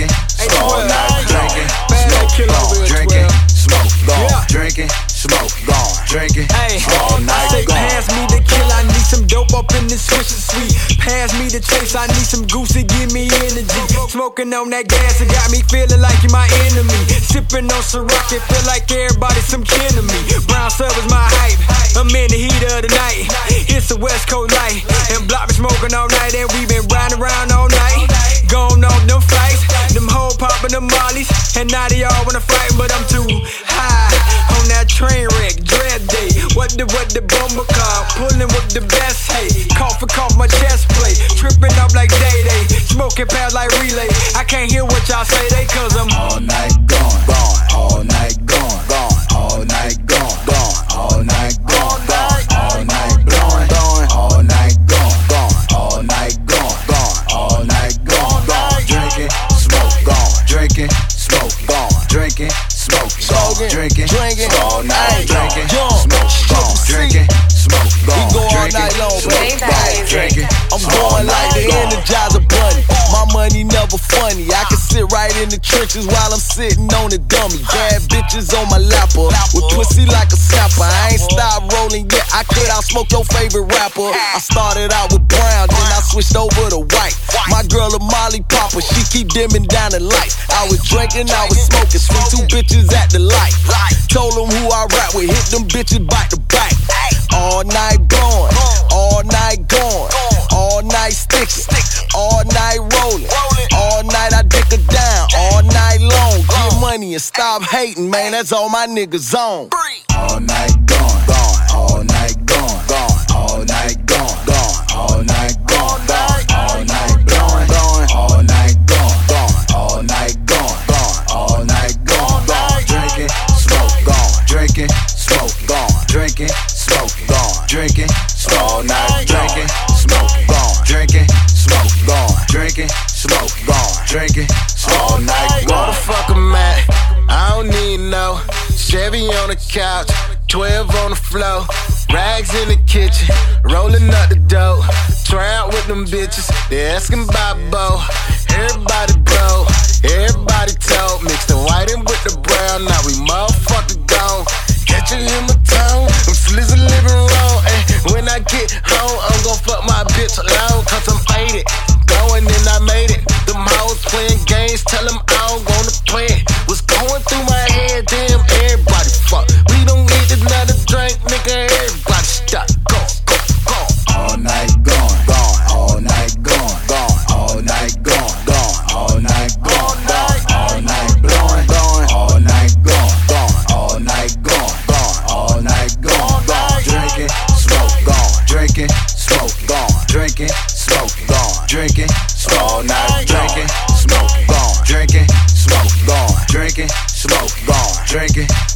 drinking, smoke all night drinking, smoke gone drinking, smoke gone drinking, smoke gone drinking, all night say pass me the kill, I need some dope up in this fish sweet. Pass me the chase, I need some goose to give me energy. Smoking on that gas, it got me feeling like you my enemy. Sipping on Ciroc, it feel like everybody's some kin of me. Brown sub is my hype, I'm in the heat of the night. It's a West Coast night, and block me smoking all night, and we been riding around them mollies. And now they all wanna fight, but I'm too high. On that train wreck, dread day. What the, what the bumper car? Pulling with the best, hey. Cough and cough my chest plate. Tripping up like day day. Smoking past like relay. I can't hear what y'all say, they cause I'm drinking, smoke, gone, drinking, drinking, all night, drinking, gone, drinking, smoke, gone, go all night long, baby. drinking, I'm going like the. Energizer Bunny. My money never funny. I can sit right in the trenches while I'm sitting on the dummy. Bad bitches on my lapper with twisty like a snapper. I ain't stopped rolling yet. I could out smoke your favorite rapper. I started out with brown, switched over to white. My girl a Molly Popper, she keep dimming down the lights. I was drinking, I was smoking, sweet two bitches at the light. Told them who I rap with, hit them bitches back to back. All night blowing, all night going, all night sticking, all night rolling, all night I dick her down, all night long. Get money and stop hating, man. That's all my niggas on. All night gone, gone, all night gone, gone, all night gone, gone, all night drinking, smoke, gone, drinking, all night gone. Motherfucker, man. I don't need no Chevy on the couch, 12 on the floor, rags in the kitchen, rolling up the dough. Try out with them bitches, they asking about Bo. Everybody blow, everybody told. Mix the white in with the brown, now we motherfucker gone. Games, tell them drinking.